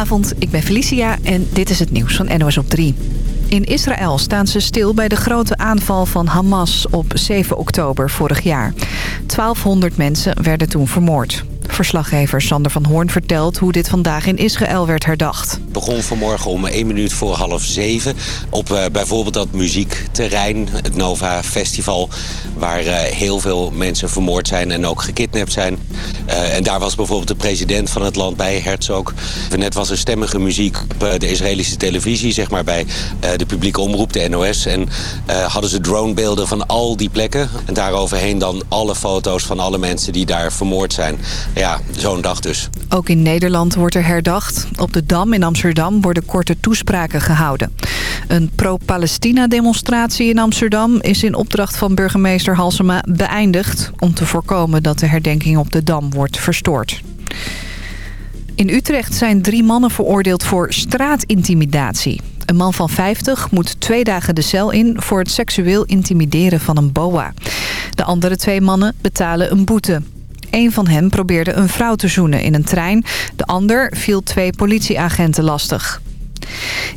Goedenavond, ik ben Felicia en dit is het nieuws van NOS op 3. In Israël staan ze stil bij de grote aanval van Hamas op 7 oktober vorig jaar. 1200 mensen werden toen vermoord. Verslaggever Sander van Hoorn vertelt hoe dit vandaag in Israël werd herdacht. Het begon vanmorgen om 1 minuut voor half 7 op uh, bijvoorbeeld dat muziekterrein, het Nova Festival... waar uh, heel veel mensen vermoord zijn en ook gekidnapt zijn. Uh, en daar was bijvoorbeeld de president van het land bij, Herzog. Net was er stemmige muziek op de Israëlische televisie, zeg maar bij de publieke omroep, de NOS. En hadden ze dronebeelden van al die plekken. En daaroverheen dan alle foto's van alle mensen die daar vermoord zijn ja, zo'n dag dus. Ook in Nederland wordt er herdacht. Op de Dam in Amsterdam worden korte toespraken gehouden. Een pro-Palestina-demonstratie in Amsterdam is in opdracht van burgemeester Halsema beëindigd... om te voorkomen dat de herdenking op de Dam wordt verstoord. In Utrecht zijn drie mannen veroordeeld voor straatintimidatie. Een man van 50 moet twee dagen de cel in voor het seksueel intimideren van een boa. De andere twee mannen betalen een boete. Een van hen probeerde een vrouw te zoenen in een trein. De ander viel twee politieagenten lastig.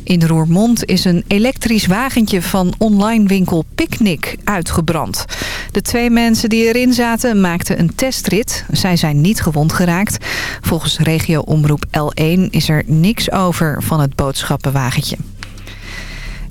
In Roermond is een elektrisch wagentje van online winkel Picnic uitgebrand. De twee mensen die erin zaten maakten een testrit. Zij zijn niet gewond geraakt. Volgens regio-omroep L1 is er niks over van het boodschappenwagentje.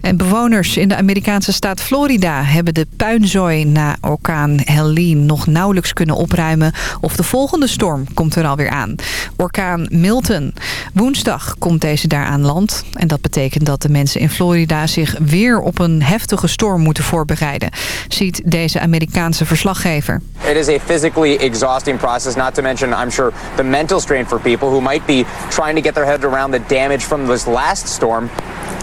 En bewoners in de Amerikaanse staat Florida hebben de puinzooi na orkaan Helene nog nauwelijks kunnen opruimen. Of de volgende storm komt er alweer aan. Orkaan Milton. Woensdag komt deze daar aan land. En dat betekent dat de mensen in Florida zich weer op een heftige storm moeten voorbereiden. Ziet deze Amerikaanse verslaggever. It is a physically exhausting process. Not to mention, I'm sure, the mental strain for people who might be trying to get their head around the damage from this last storm.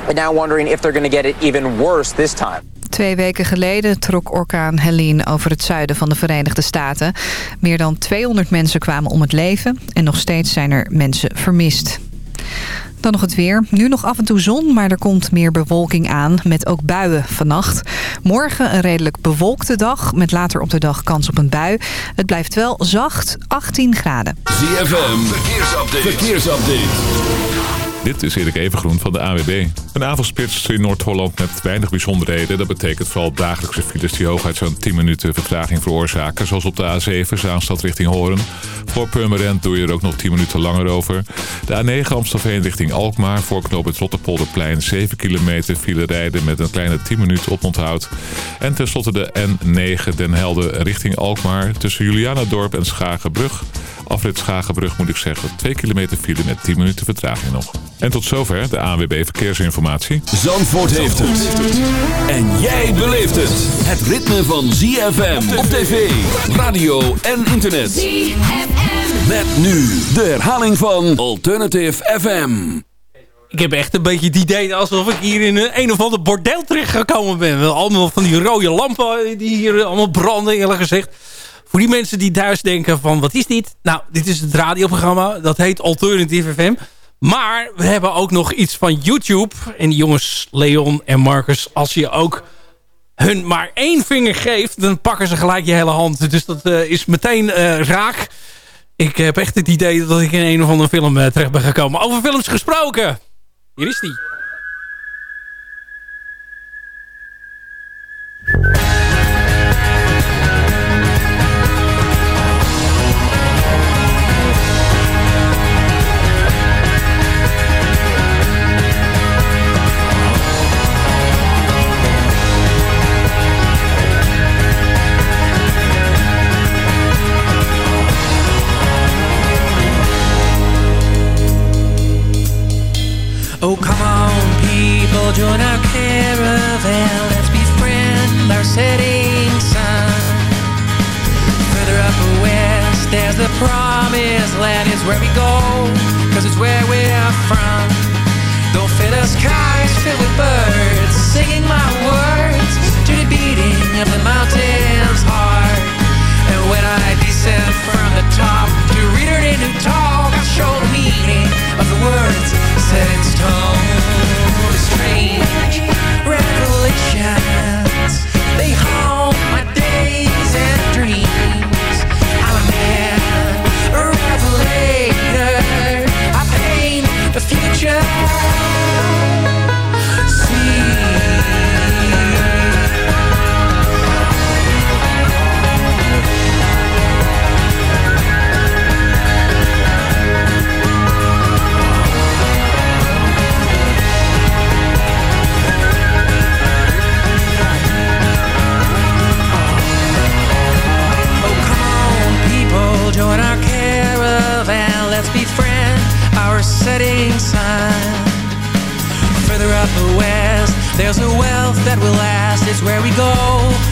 And now wondering if they're going to get it even worse this time. Twee weken geleden trok orkaan Helene over het zuiden van de Verenigde Staten. Meer dan 200 mensen kwamen om het leven en nog steeds zijn er mensen vermist. Dan nog het weer. Nu nog af en toe zon, maar er komt meer bewolking aan. Met ook buien vannacht. Morgen een redelijk bewolkte dag. Met later op de dag kans op een bui. Het blijft wel zacht, 18 graden. ZFM, verkeersupdate. verkeersupdate. Dit is Erik Evengroen van de AWB. Een avondspits in Noord-Holland met weinig bijzonderheden. Dat betekent vooral dagelijkse files die hooguit zo'n 10 minuten vertraging veroorzaken. Zoals op de A7, Zaanstad richting Hoorn. Voor Purmerend doe je er ook nog 10 minuten langer over. De A9 Amstelveen richting Alkmaar. Voor knoop het Rotterpolderplein 7 kilometer file rijden met een kleine 10 minuten oponthoud. En tenslotte de N9 Den Helder richting Alkmaar. Tussen Julianadorp en Schagenbrug. Afrit Schagenbrug moet ik zeggen 2 kilometer file met 10 minuten vertraging nog. En tot zover de ANWB Verkeersinformatie. Zandvoort heeft het. En jij beleeft het. Het ritme van ZFM op tv, radio en internet. ZFM. Met nu de herhaling van Alternative FM. Ik heb echt een beetje het idee alsof ik hier in een, een of ander bordeel terechtgekomen ben. Allemaal van die rode lampen die hier allemaal branden eerlijk gezegd. Voor die mensen die thuis denken van wat is dit? Nou, dit is het radioprogramma. Dat heet Alternative FM. Maar we hebben ook nog iets van YouTube. En jongens Leon en Marcus, als je ook hun maar één vinger geeft... dan pakken ze gelijk je hele hand. Dus dat uh, is meteen uh, raak. Ik heb echt het idee dat ik in een of andere film uh, terecht ben gekomen. Over films gesproken. Hier is die.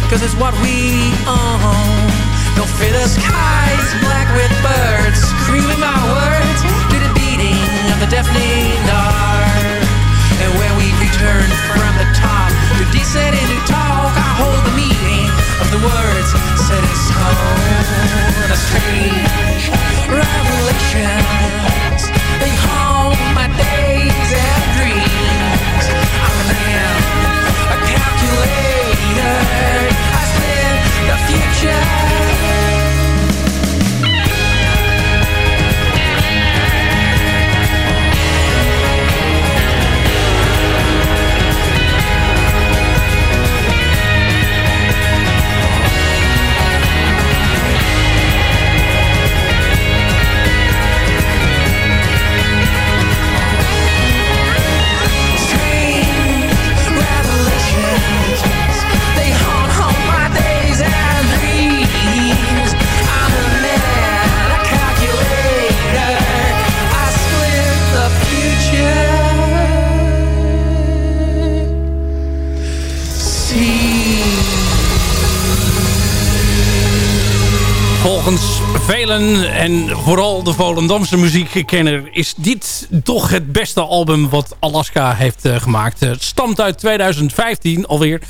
Cause it's what we own. Don't fear the skies black with birds, screaming my words to the beating of the deafening dark. And when we return from the top to descend into talk, I hold the meaning of the words set in stone. A strange revelations, Volgens velen en vooral de Volendamse muziekkenner is dit toch het beste album wat Alaska heeft eh, gemaakt. Het stamt uit 2015 alweer.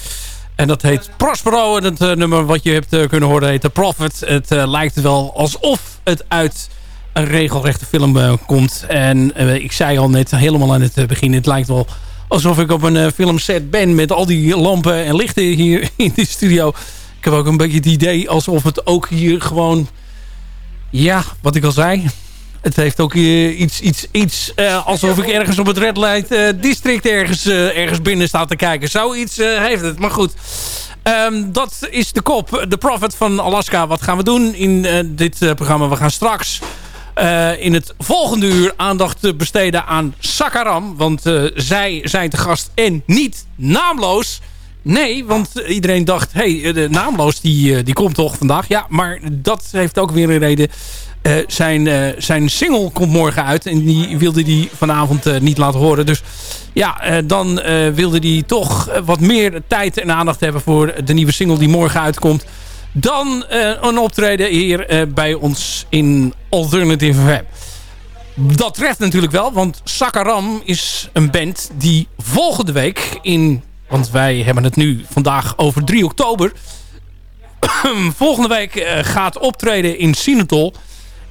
En dat heet Prospero. En het eh, nummer wat je hebt eh, kunnen horen heet The Prophet. Het lijkt wel alsof het uit een regelrechte film komt. En ik zei al net helemaal aan het begin. Het lijkt wel alsof ik op een filmset ben met al die lampen en lichten hier in de studio. Ik heb ook een beetje het idee alsof het ook hier gewoon... Ja, wat ik al zei. Het heeft ook iets, iets, iets eh, alsof ik ergens op het Red Light eh, District ergens, eh, ergens binnen sta te kijken. Zoiets heeft het, maar goed. Ehm, dat is de kop, de Prophet van Alaska. Wat gaan we doen in dit programma? We gaan straks in het volgende uur aandacht besteden aan Sakaram. Want zij zijn te gast en niet naamloos. Nee, want iedereen dacht, hey, de naamloos die, eh, die komt toch vandaag? Ja, maar dat heeft ook weer een reden. Eh, zijn, eh, zijn single komt morgen uit en die wilde hij vanavond eh, niet laten horen. Dus ja, eh, dan eh, wilde hij toch eh, wat meer tijd en aandacht hebben voor de nieuwe single die morgen uitkomt. Dan eh, een optreden hier eh, bij ons in Alternative FM. Dat treft natuurlijk wel, want Sakaram is een band die volgende week in... Want wij hebben het nu vandaag over 3 oktober. volgende week eh, gaat optreden in Sinatol.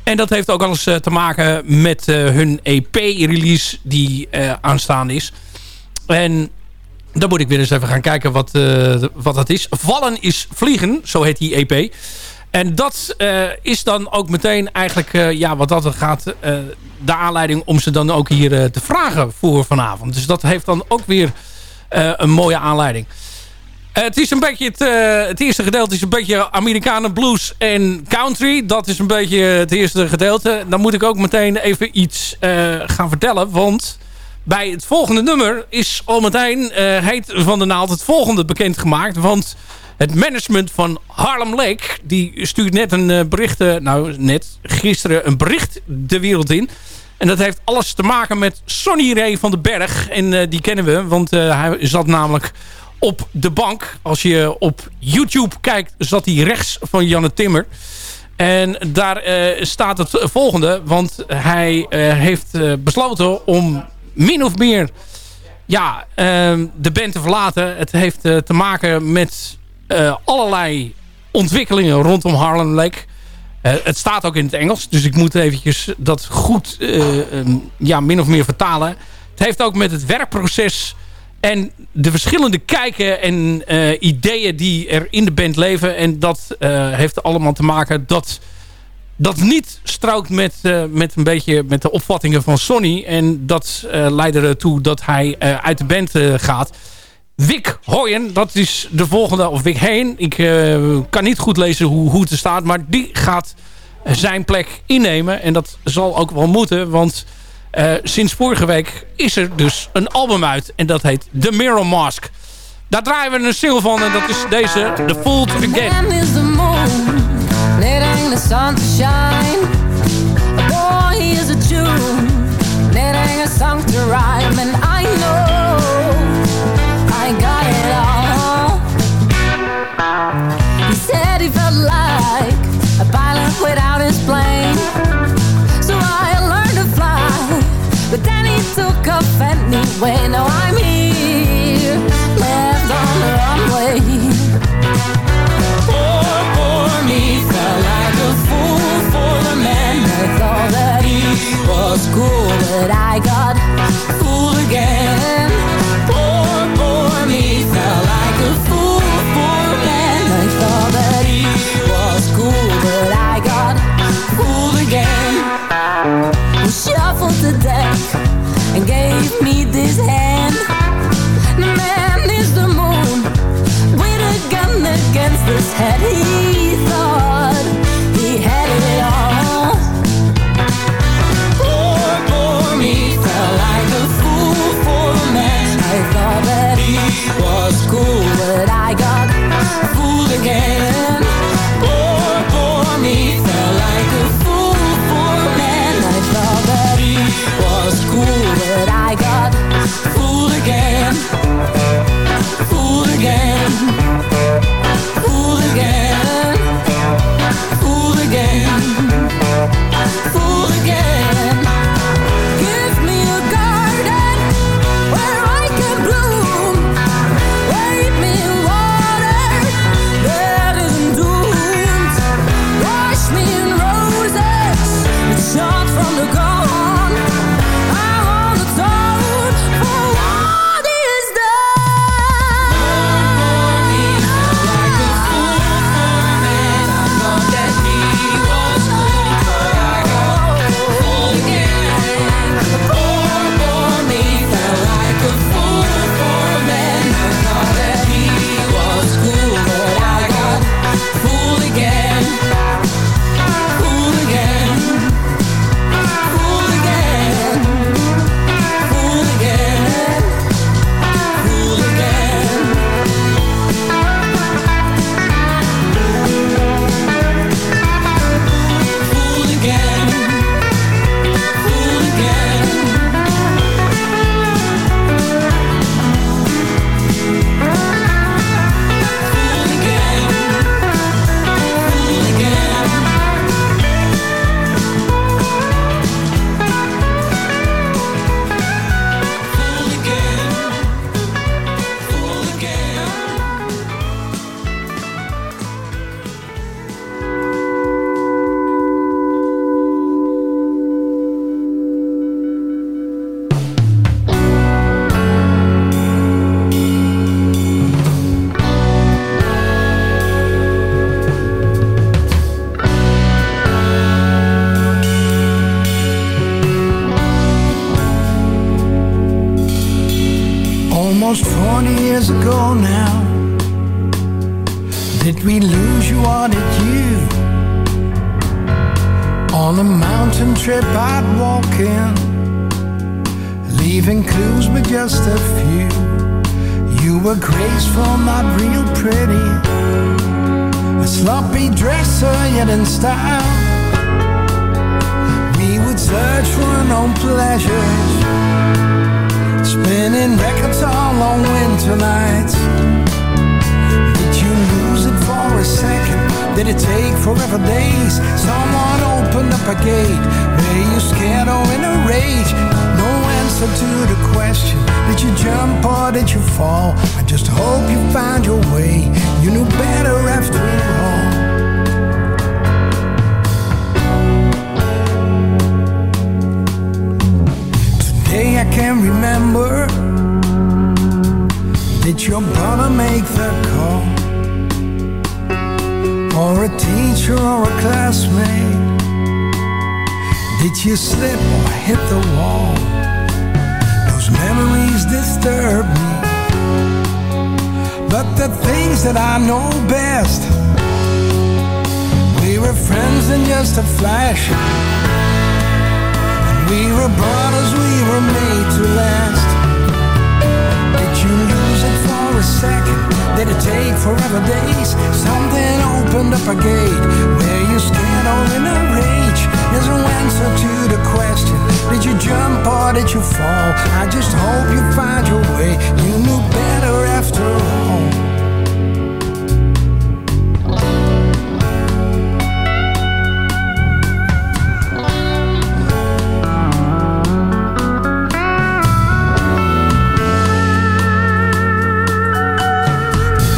En dat heeft ook alles eh, te maken met eh, hun EP-release die aanstaande is. En dan moet ik weer eens even gaan kijken wat, wat dat is. Vallen is vliegen, zo heet die EP. En dat is dan ook meteen eigenlijk, ja, wat dat gaat, de aanleiding om ze dan ook hier te vragen voor vanavond. Dus dat heeft dan ook weer een mooie aanleiding. Eh, het is een beetje het, eh, het eerste gedeelte is een beetje Amerikanen blues en country. Dat is een beetje het eerste gedeelte. Dan moet ik ook meteen even iets eh, gaan vertellen. Want bij het volgende nummer is al meteen eh, heet van de naald het volgende bekendgemaakt. Want het management van Harlem Lake die stuurt net een eh, bericht, eh, nou net gisteren een bericht de wereld in. En dat heeft alles te maken met Sonny Ray van den Berg. En eh, die kennen we, want eh, hij zat namelijk op de bank. Als je op YouTube kijkt, zat hij rechts van Janne Timmer. En daar eh, staat het volgende. Want hij heeft besloten om min of meer ja, eh, de band te verlaten. Het heeft te maken met allerlei ontwikkelingen rondom Harlem Lake. Eh, het staat ook in het Engels. Dus ik moet eventjes dat goed eh, ehm, ja, min of meer vertalen. Het heeft ook met het werkproces en de verschillende kijken en eh, ideeën die er in de band leven. En dat heeft allemaal te maken dat dat niet strookt met, met een beetje met de opvattingen van Sonny. En dat leidde ertoe dat hij uit de band gaat. Wick Hoyen, dat is de volgende, of Wick Heen. Ik eh, kan niet goed lezen hoe, hoe het er staat, maar die gaat zijn plek innemen. En dat zal ook wel moeten, want eh, sinds vorige week is er dus een album uit. En dat heet The Mirror Mask. Daar draaien we een single van en dat is deze, The Fooled Again. When is the moon letting the sun to shine? A boy is a when I. Those memories disturb me. But the things that I know best, we were friends in just a flash. And we were brothers, we were made to last. Did you lose it for a second? Did it take forever days? Something opened up a gate where you scared all in a rage. There's no answer to the question. Did you jump or did you fall? I just hope you find your way. You knew better after all.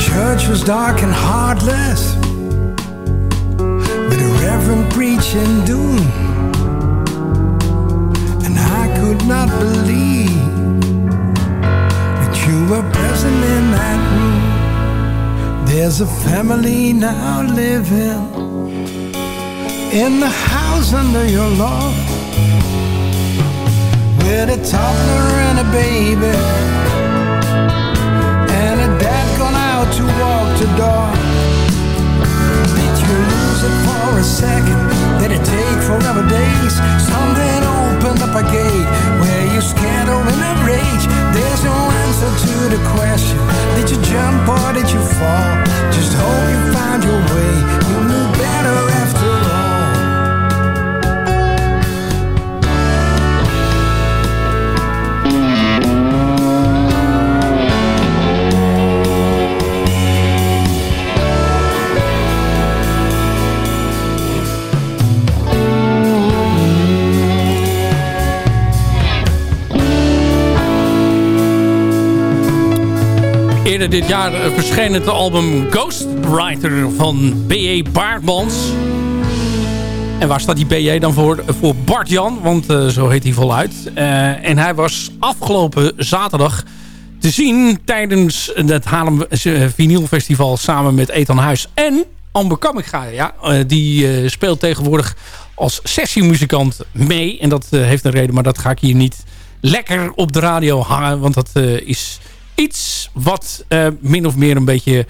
Church was dark and heartless. Preaching doom. And I could not believe that you were present in that room. There's a family now living in the house under your law, with a toddler and a baby and a dad gone out to walk the dog. Did you lose it for a second? Did it take forever days? Something opened up a gate where you scared or in a rage. There's no answer to the question. Did you jump or did you fall? Just hope you found your way. You'll knew better after Dit jaar eh, verscheen het album Ghostwriter van B.E. Baardmans. En waar staat die B.J. dan voor? Voor Bart Jan, want eh, zo heet hij voluit. Eh, en hij was afgelopen zaterdag te zien tijdens het Haarlem eh, Vinyl Festival samen met Ethan Huis en Amber Kamminga. Ja, eh, die eh, speelt tegenwoordig als sessiemuzikant mee. En dat eh, heeft een reden, maar dat ga ik hier niet lekker op de radio hangen. Want dat eh, is iets wat eh, min of meer een beetje...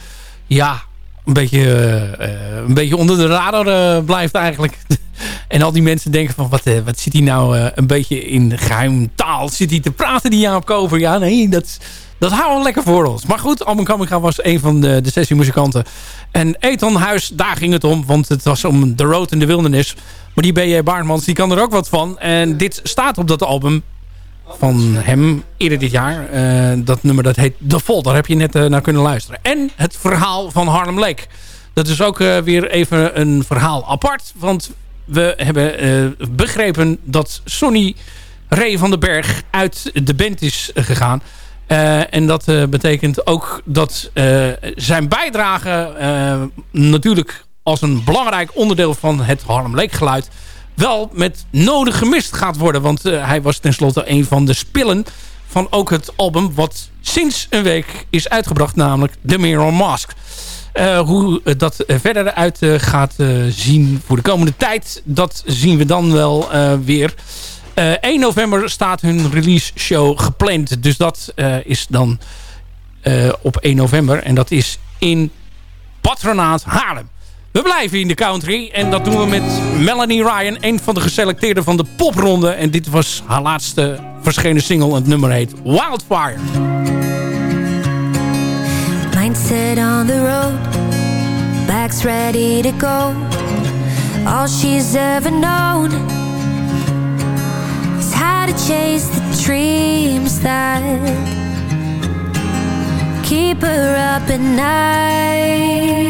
Ja, een beetje, eh, eh, een beetje onder de radar blijft eigenlijk. en al die mensen denken van... Wat, wat zit hij nou een beetje in geheim taal? Zit hij te praten, die Jaap Kover? Ja, nee, dat, dat houden we lekker voor ons. Maar goed, Alban Kamminga was een van de, de sessiemuzikanten. En Ethan Huis, daar ging het om. Want het was om The Road in the Wilderness. Maar die B.J. Baartmans, die kan er ook wat van. En dit staat op dat album van hem eerder dit jaar. Eh, dat nummer dat heet The Fall. Daar heb je net eh, naar kunnen luisteren. En het verhaal van Harlem Lake. Dat is ook eh, weer even een verhaal apart. Want we hebben begrepen dat Sonny Ray van den Berg uit de band is gegaan. En dat betekent ook dat zijn bijdrage natuurlijk als een belangrijk onderdeel van het Harlem Lake geluid wel met nodig gemist gaat worden. Want eh, hij was tenslotte een van de spillen van ook het album wat sinds een week is uitgebracht, namelijk The Mirror Mask. Eh, hoe eh, dat verder uit gaat zien voor de komende tijd, dat zien we dan wel weer. Eh, 1 november staat hun release show gepland. Dus dat is dan op 1 november. En dat is in Patronaat Haarlem. We blijven in de country. En dat doen we met Melanie Ryan. Een van de geselecteerden van de popronde. En dit was haar laatste verschenen single. Het nummer heet Wildfire. Mindset on the road, back's ready to go. All she's ever known is how to chase the dreams that keep her up at night.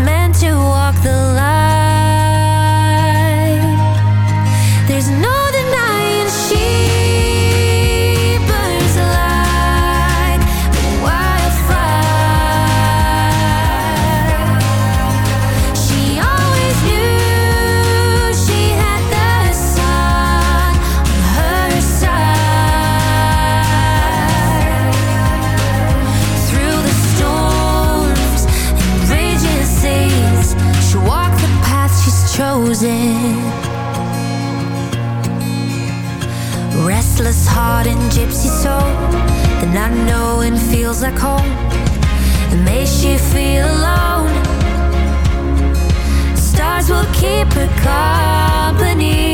like home. It makes you feel alone. Stars will keep her company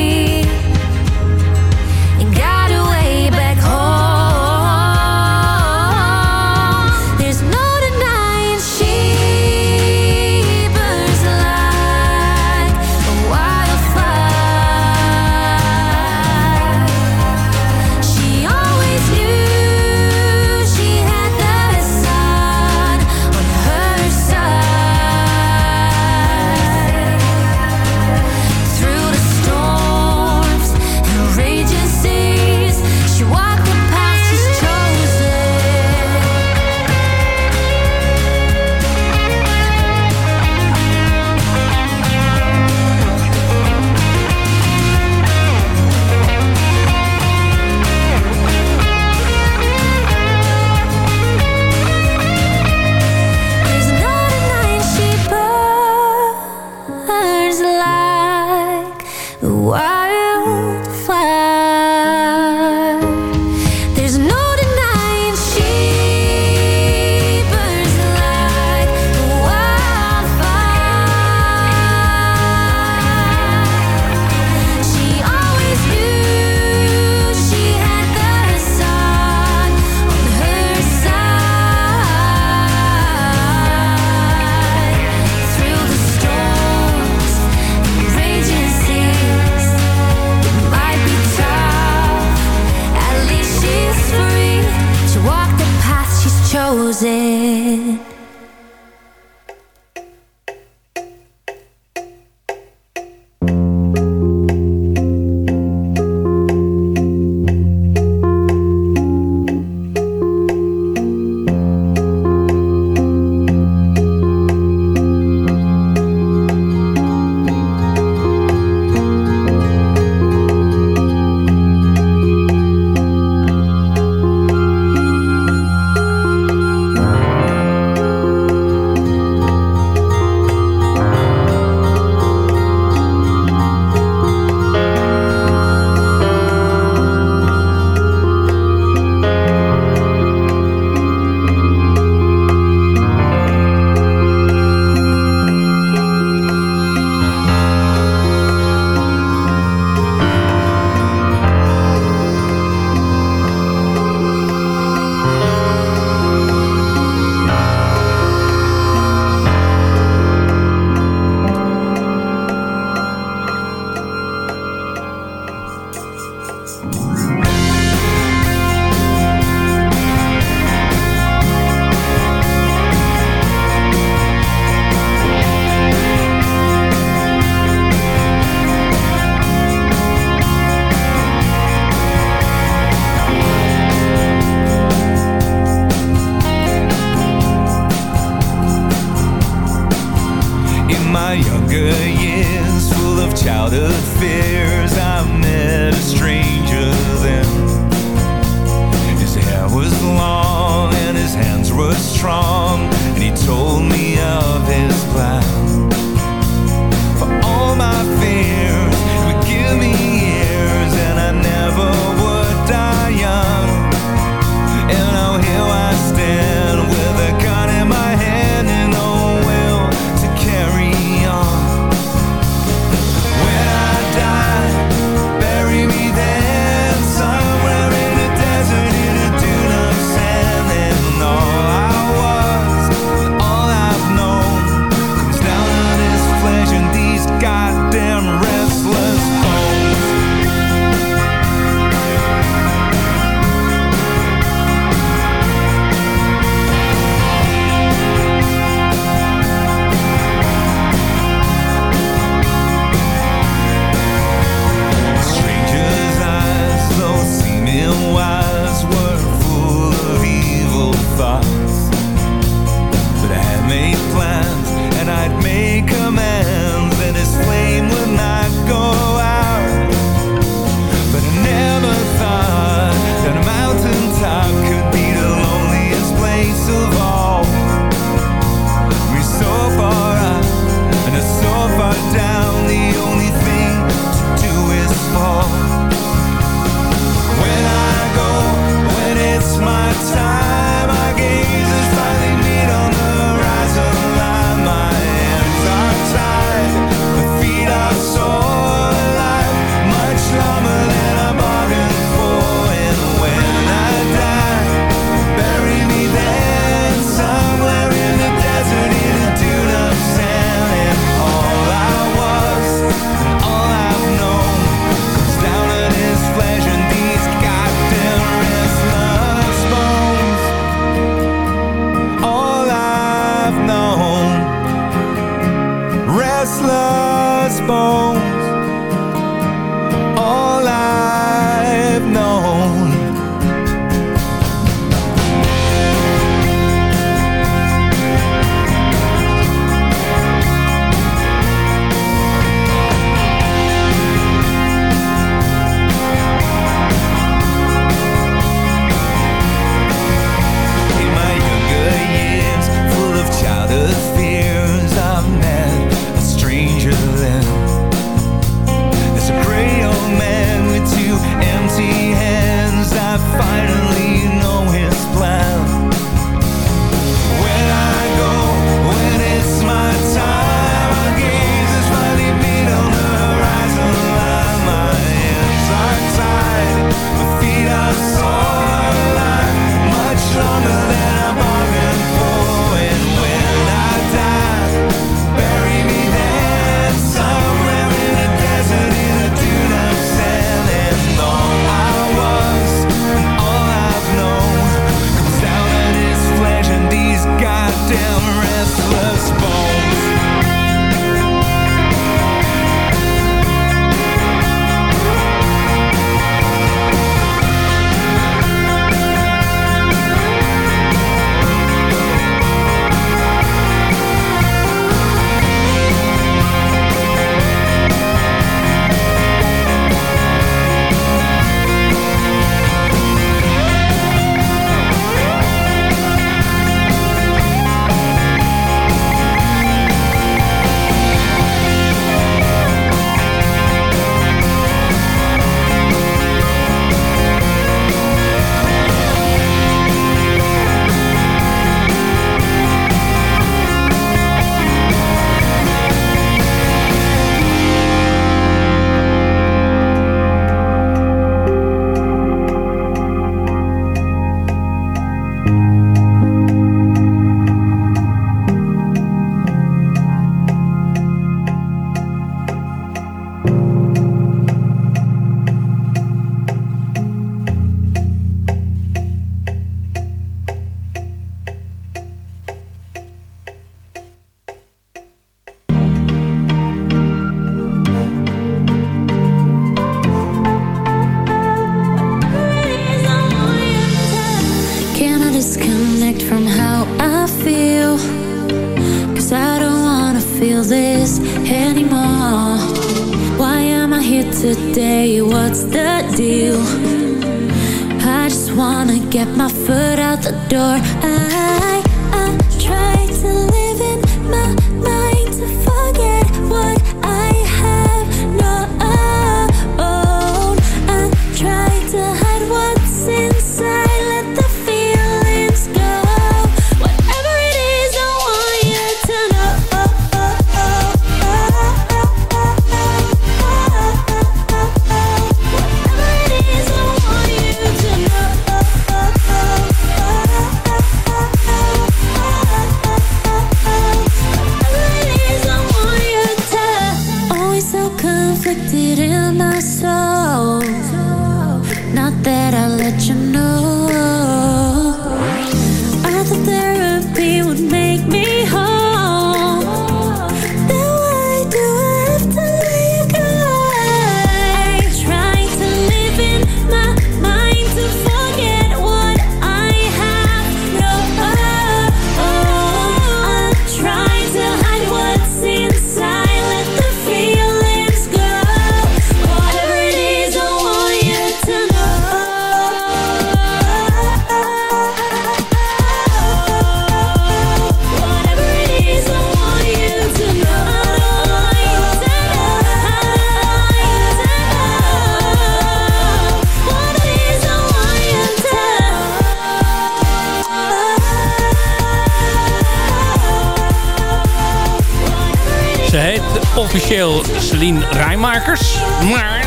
officieel Celine Rijmakers. Maar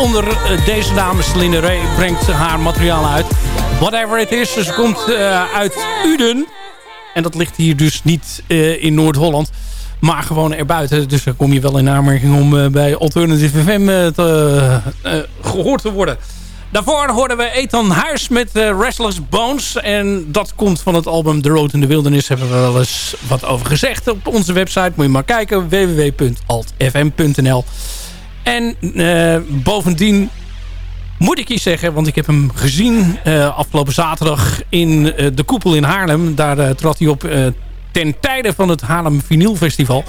onder eh, deze dame Celine Ray brengt haar materiaal uit. Whatever it is. Ze komt eh, uit Uden. En dat ligt hier dus niet eh, in Noord-Holland. Maar gewoon erbuiten. Dus daar kom je wel in aanmerking om bij Alternative FM eh, eh, gehoord te worden. Daarvoor hoorden we Ethan Huis met eh, Restless Bones. En dat komt van het album The Road in the Wilderness. Hebben we wel eens wat over gezegd op onze website. Moet je maar kijken. www.altfm.nl En eh, bovendien moet ik je zeggen, want ik heb hem gezien eh, afgelopen zaterdag in de Koepel in Haarlem. Daar trad hij op ten tijde van het Haarlem Vinyl Festival.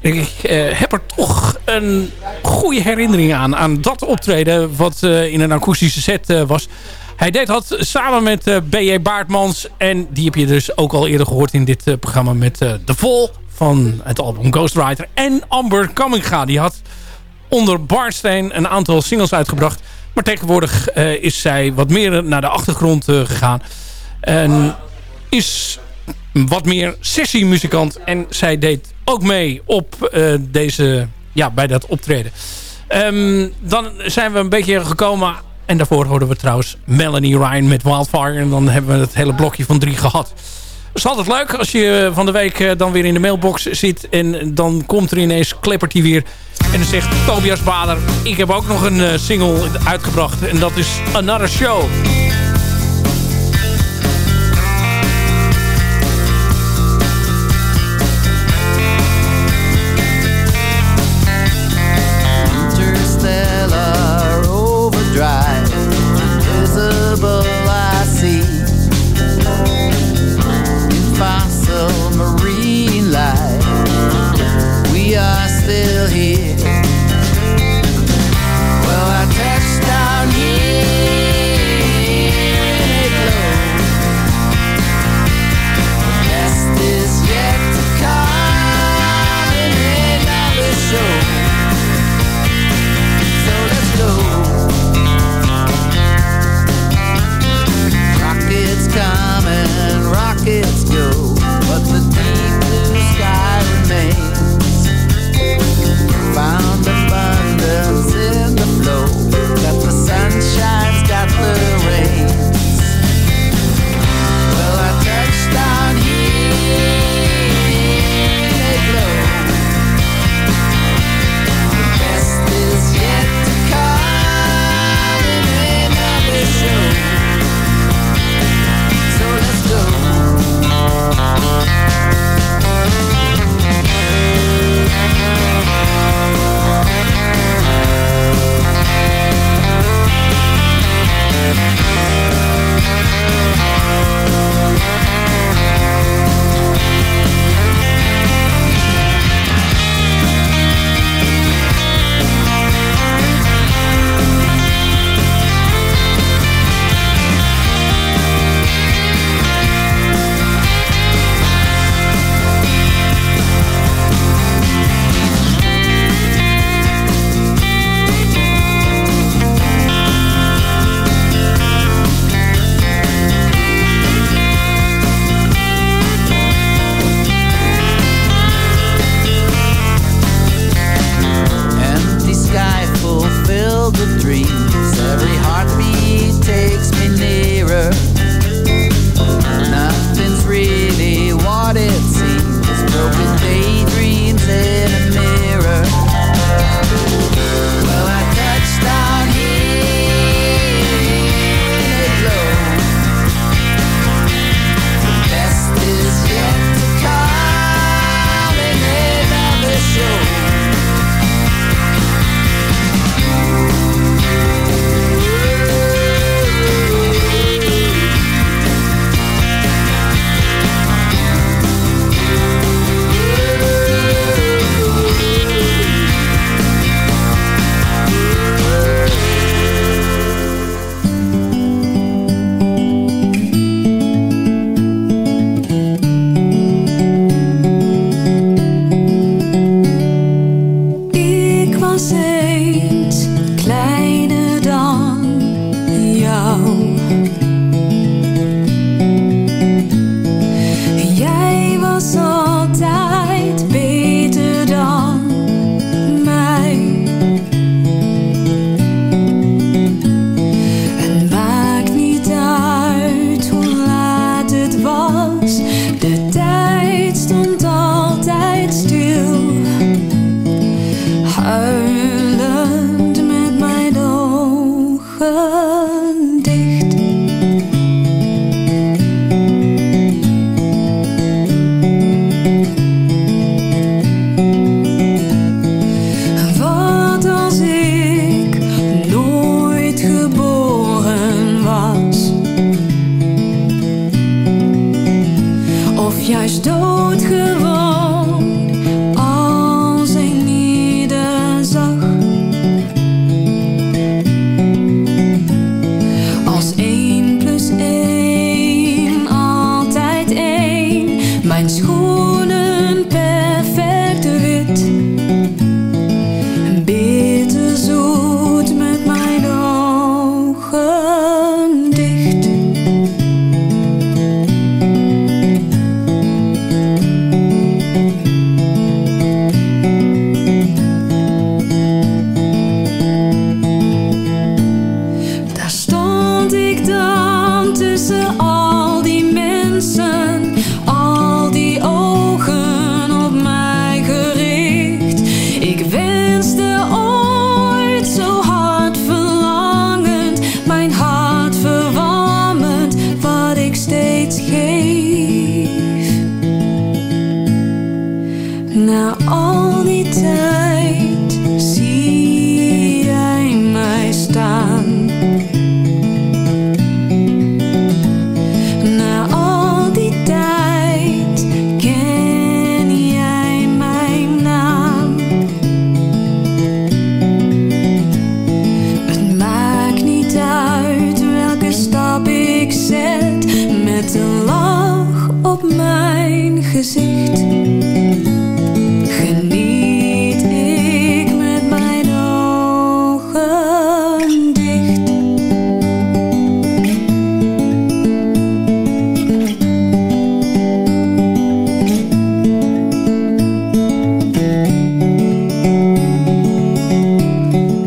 Ik eh, heb er toch een goede herinnering aan. Aan dat optreden wat eh, in een akoestische set eh, was. Hij deed dat samen met B.J. Baartmans. En die heb je dus ook al eerder gehoord in dit programma met De Vol van het album Ghostwriter. En Amber Kamminga. Die had onder Barsteen een aantal singles uitgebracht. Maar tegenwoordig is zij wat meer naar de achtergrond gegaan. En is wat meer sessiemuzikant. En zij deed ook mee op eh, deze, ja, bij dat optreden. Ehm, dan zijn we een beetje gekomen... En daarvoor hoorden we trouwens Melanie Ryan met Wildfire. En dan hebben we het hele blokje van drie gehad. Het is altijd leuk als je van de week eh, dan weer in de mailbox zit. En dan komt er ineens, kleppert weer. En dan zegt Tobias Bader... Ik heb ook nog een eh, single uitgebracht. En dat is Another Show. Gezicht. Geniet ik met mijn ogen.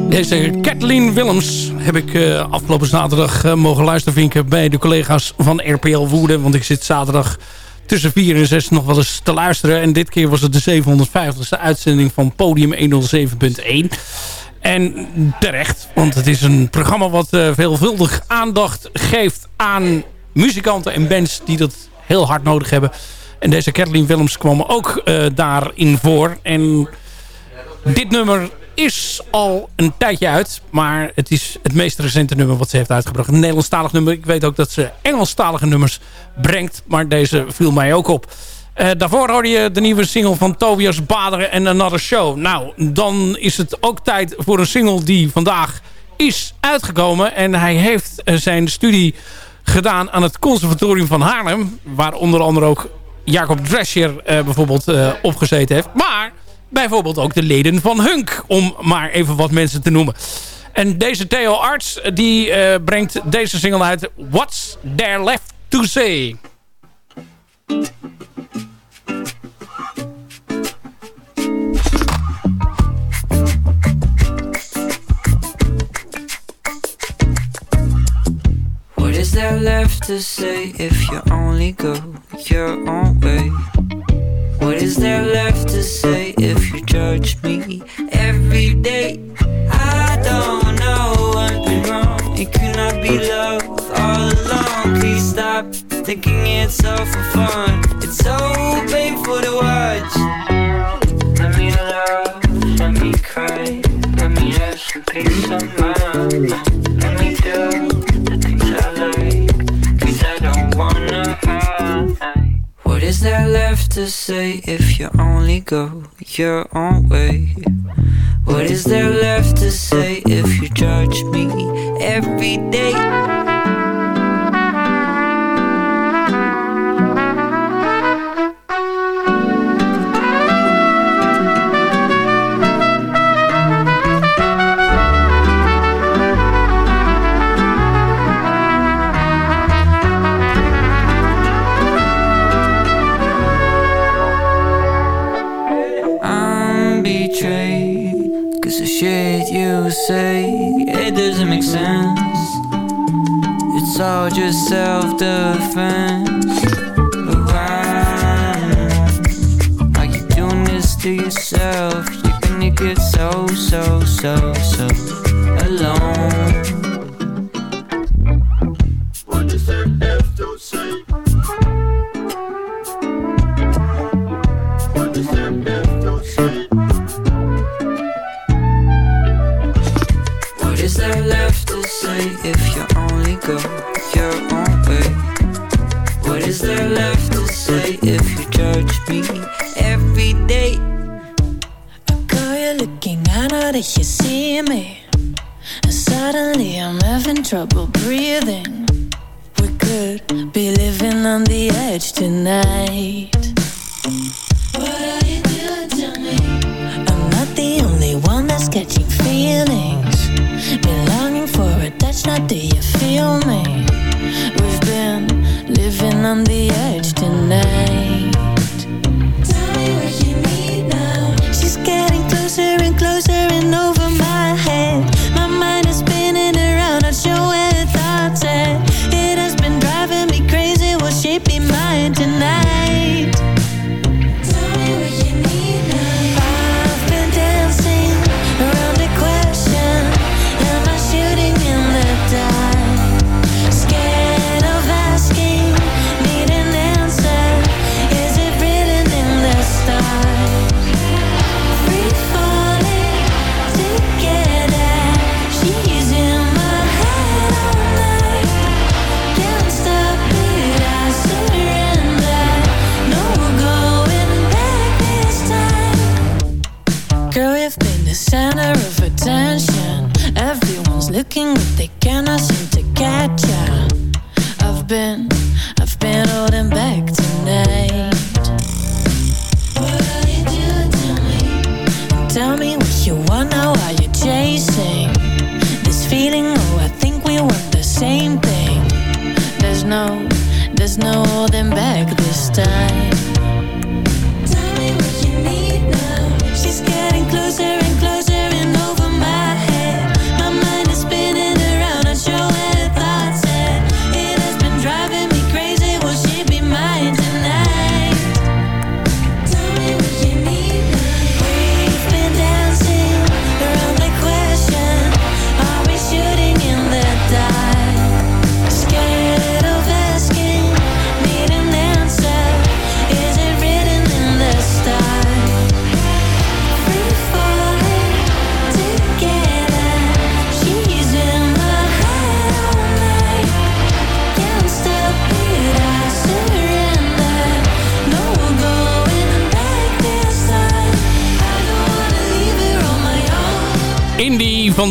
Deze Kathleen Willems heb ik eh, afgelopen zaterdag eh, mogen luistervinken bij de collega's van RPL Woerden. Want ik zit zaterdag tussen 4 en 6 nog wel eens te luisteren. En dit keer was het de 750ste uitzending van Podium 107.1. En terecht, want het is een programma wat eh, veelvuldig aandacht geeft aan muzikanten en bands die dat heel hard nodig hebben. En deze Kathleen Willems kwam ook eh, daarin voor. En dit nummer is al een tijdje uit. Maar het is het meest recente nummer wat ze heeft uitgebracht. Een Nederlandstalig nummer. Ik weet ook dat ze Engelstalige nummers brengt. Maar deze viel mij ook op. Eh, daarvoor hoorde je de nieuwe single van Tobias Baderen en Another Show. Nou, dan is het ook tijd voor een single die vandaag is uitgekomen. En hij heeft eh, zijn studie gedaan aan het conservatorium van Haarlem. Waar onder andere ook Jacob Drescher eh, bijvoorbeeld opgezeten heeft. Maar bijvoorbeeld ook de leden van Hunk. Om maar even wat mensen te noemen. En deze Theo Arts die eh, brengt deze single uit. What's There Left To Say? What is there left to say if you only go your own way? What is there left to say if you judge me every day? I don't know what went wrong. It could not be love all along. Please stop thinking it's all for fun. It's so painful to watch. To say if you only go your own way? What is there left to say if you judge me every day? It's self-defense. Why? Are you doing this to yourself? You're gonna get so, so, so, so Alone having trouble breathing. We could be living on the edge tonight. What are you doing to me? I'm not the only one that's catching feelings. Been longing for a touch, now do you feel me? We've been living on the edge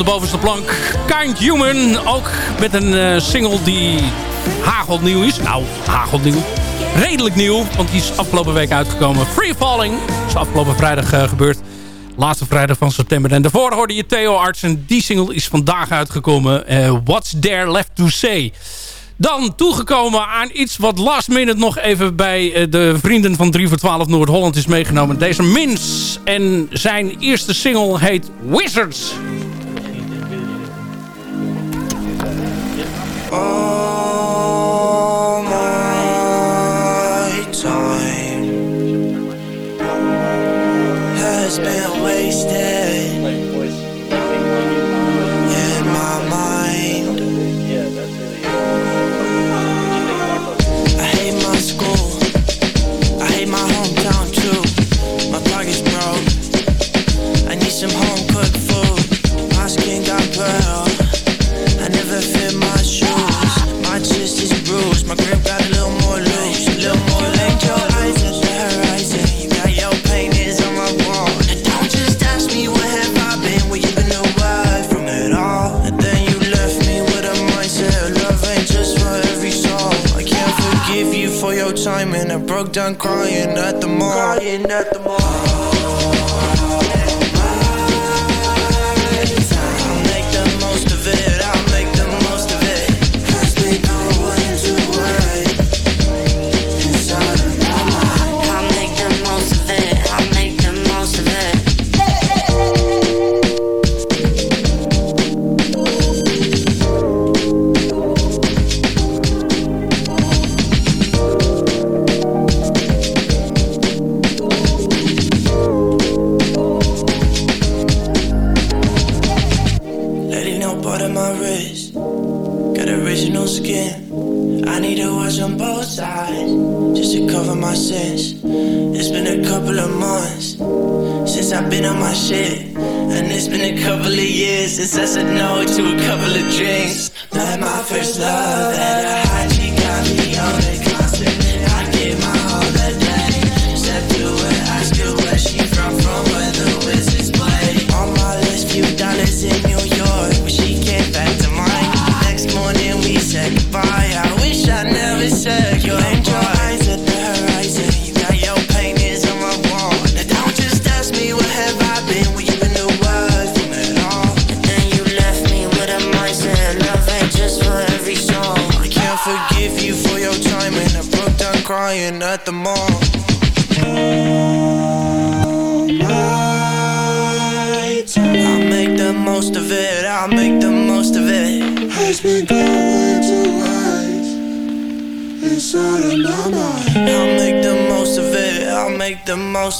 bovenste plank. Kind Human. Ook met een eh, single die hagelnieuw is. Nou, hagelnieuw. Redelijk nieuw, want die is afgelopen week uitgekomen. Free Falling. Is afgelopen vrijdag eh, gebeurd. Laatste vrijdag van september. En daarvoor hoorde je Theo Arts. En die single is vandaag uitgekomen. Eh, What's There Left to Say. Dan toegekomen aan iets wat last minute nog even bij de vrienden van 3 voor 12 Noord-Holland is meegenomen. Deze Mins en zijn eerste single heet Wizards. Oh. my grip got a little more loose, a little more. Linked your eyes at the horizon. You got your pain is on my wall. Don't just ask me where have I been. Well, you've been away from it all, and then you left me with a mindset. Love ain't just for every soul. I can't forgive you for your timing. I broke down crying at the mall. Crying at the mall.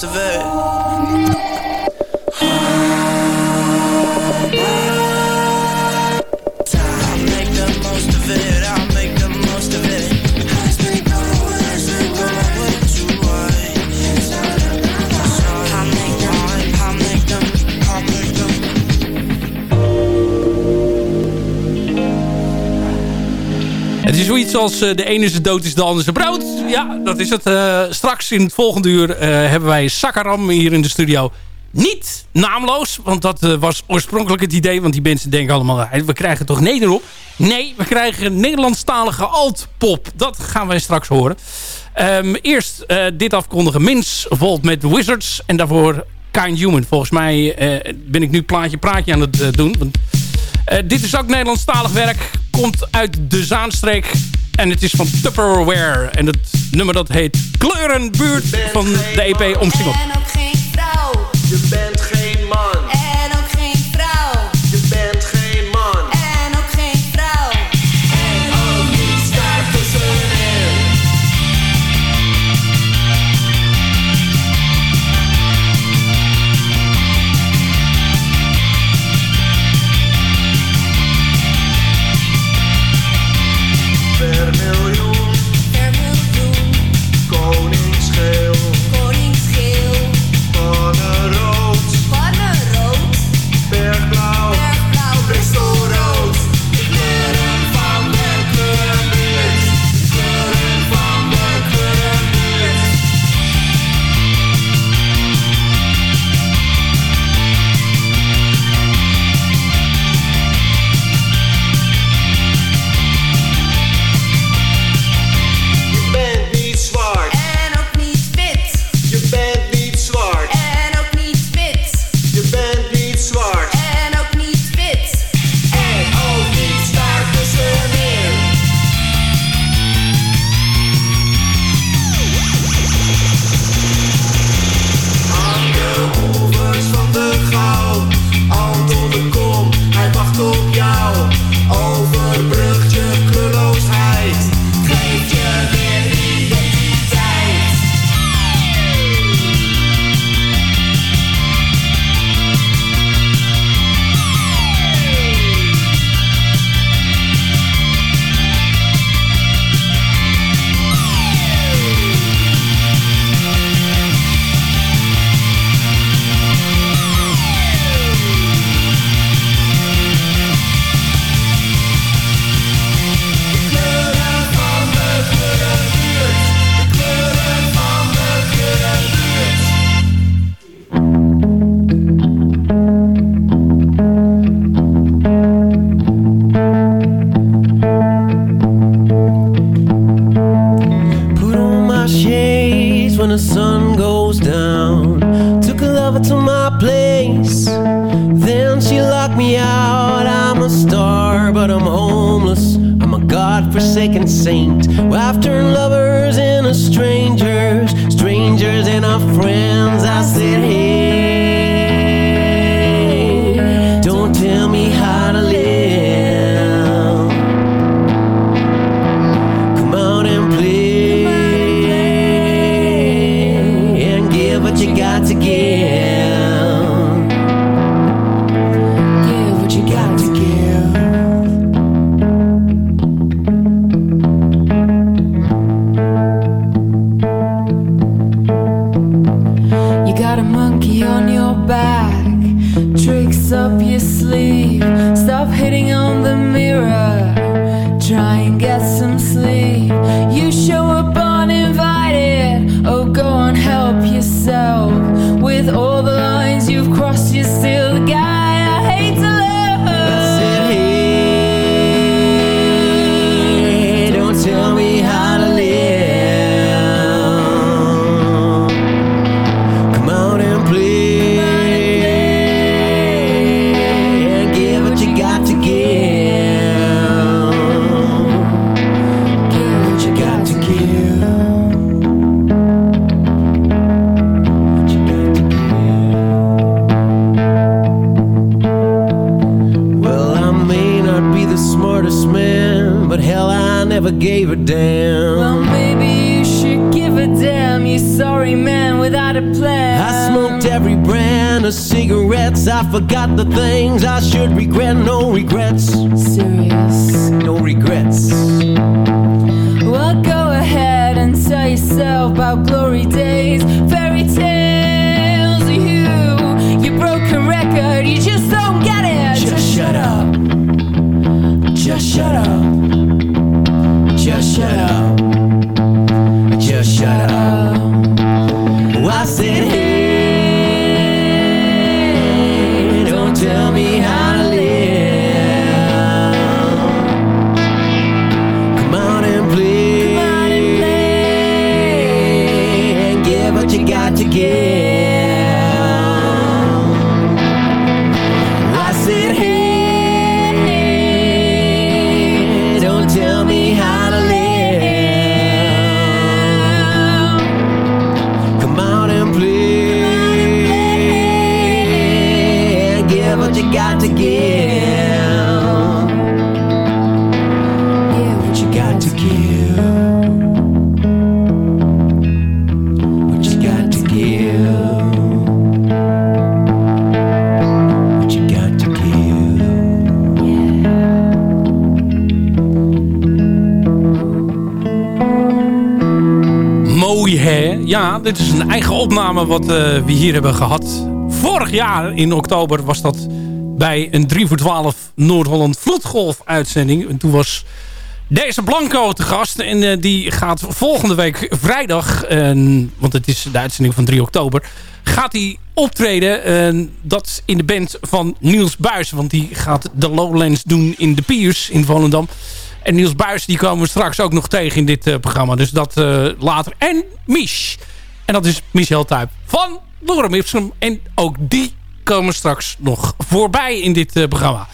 the. Het is zoiets als eh, de ene is dood is de andere is brood ja, dat is het. Eh, straks in het volgende uur eh, hebben wij Sakaram hier in de studio. Niet naamloos, want dat eh, was oorspronkelijk het idee. Want die mensen denken allemaal, we krijgen toch Nederop? Nee, we krijgen Nederlandstalige alt-pop. Dat gaan wij straks horen. Ehm, eerst dit afkondigen. Mins Volt met Wizards. En daarvoor Kind Human. Volgens mij ben ik nu plaatje praatje aan het doen. Want, dit is ook Nederlandstalig werk. Komt uit de Zaanstreek. En het is van Tupperware. En het nummer dat heet Kleurenbuurt van de EP bent got to give. I forgot the things I should regret. No regrets. Serious. No regrets. Well, go ahead and tell yourself about glory days, fairy tales. You, you broke a record, you just don't get it. Just shut up. Just shut up. Just shut up. Dit is een eigen opname wat eh, we hier hebben gehad. Vorig jaar in oktober was dat bij een 3 voor 12 Noord-Holland vloedgolf uitzending. En toen was deze Blanco te gast. En eh, die gaat volgende week vrijdag, en, want het is de uitzending van 3 oktober... gaat hij optreden. En dat in de band van Niels Buijs. Want die gaat de Lowlands doen in de Piers in Volendam. En Niels Buijs die komen we straks ook nog tegen in dit eh, programma. Dus dat later. En Mich. En dat is Michel Tuyp van Lorem Ipsum. En ook die komen straks nog voorbij in dit eh, programma.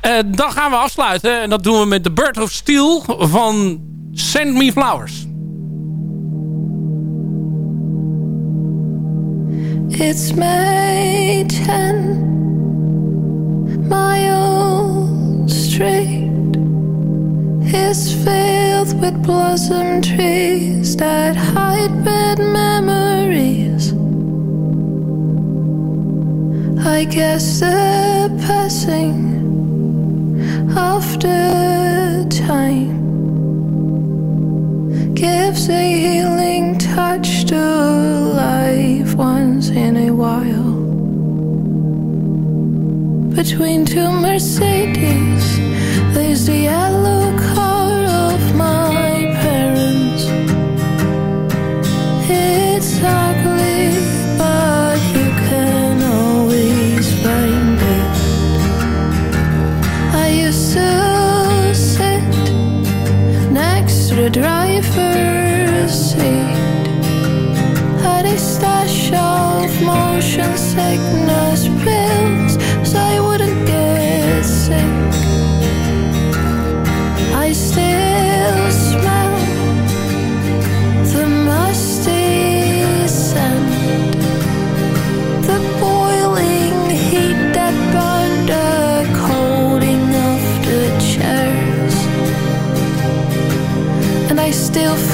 Eh, dan gaan we afsluiten. En dat doen we met The Bird of Steel van Send Me Flowers. It's May 10. My old street is filled with blossom trees that hide bad memories. I guess the passing of the time gives a healing touch to life once in a while. Between two Mercedes, there's the yellow car the driver's seat. Had a stash of motion sickness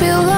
feel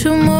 show tomorrow